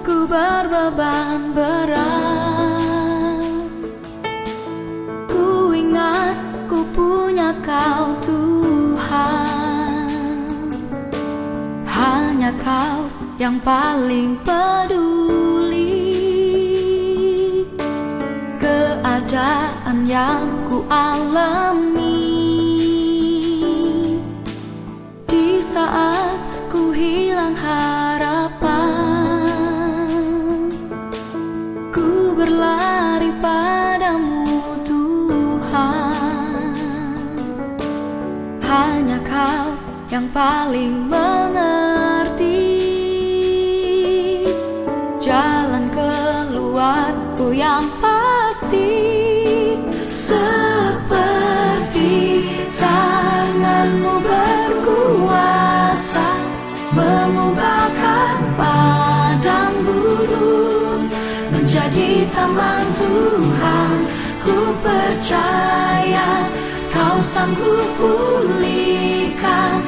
ku berbeban berat. Ku ingat ku punya kau Tuhan. Hanya kau yang paling peduli. Keadaan yang ku alami. Di saat ku hilang harapan berlari padamu Tuhan. Hanya kau yang paling mengerti. Jalan keluarku yang pasti Menjadi taman Tuhan Ku percaya kau sanggup pulihkan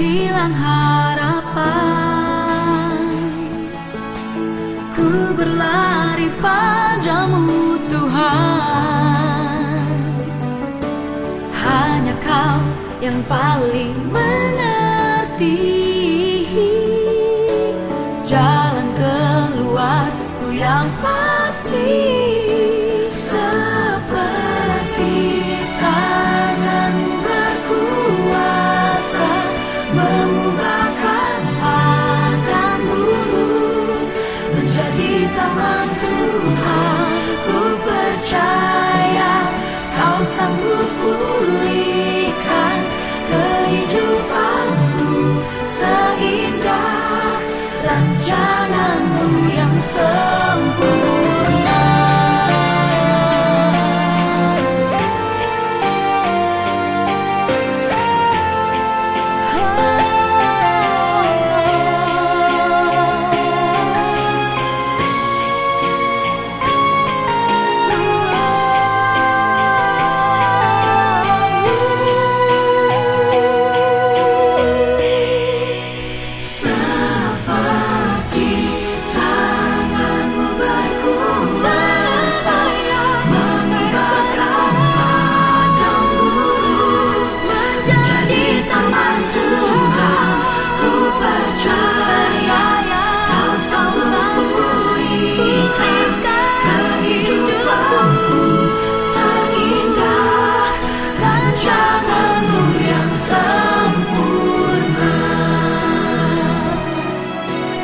hilang harapan. Ku berlari padamu Tuhan. Hanya kau yang paling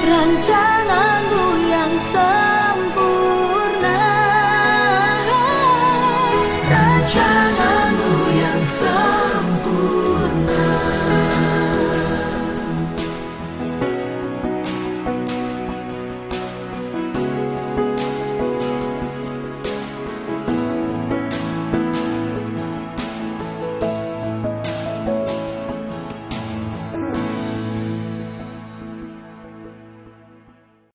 rancanganmu yang sempurna.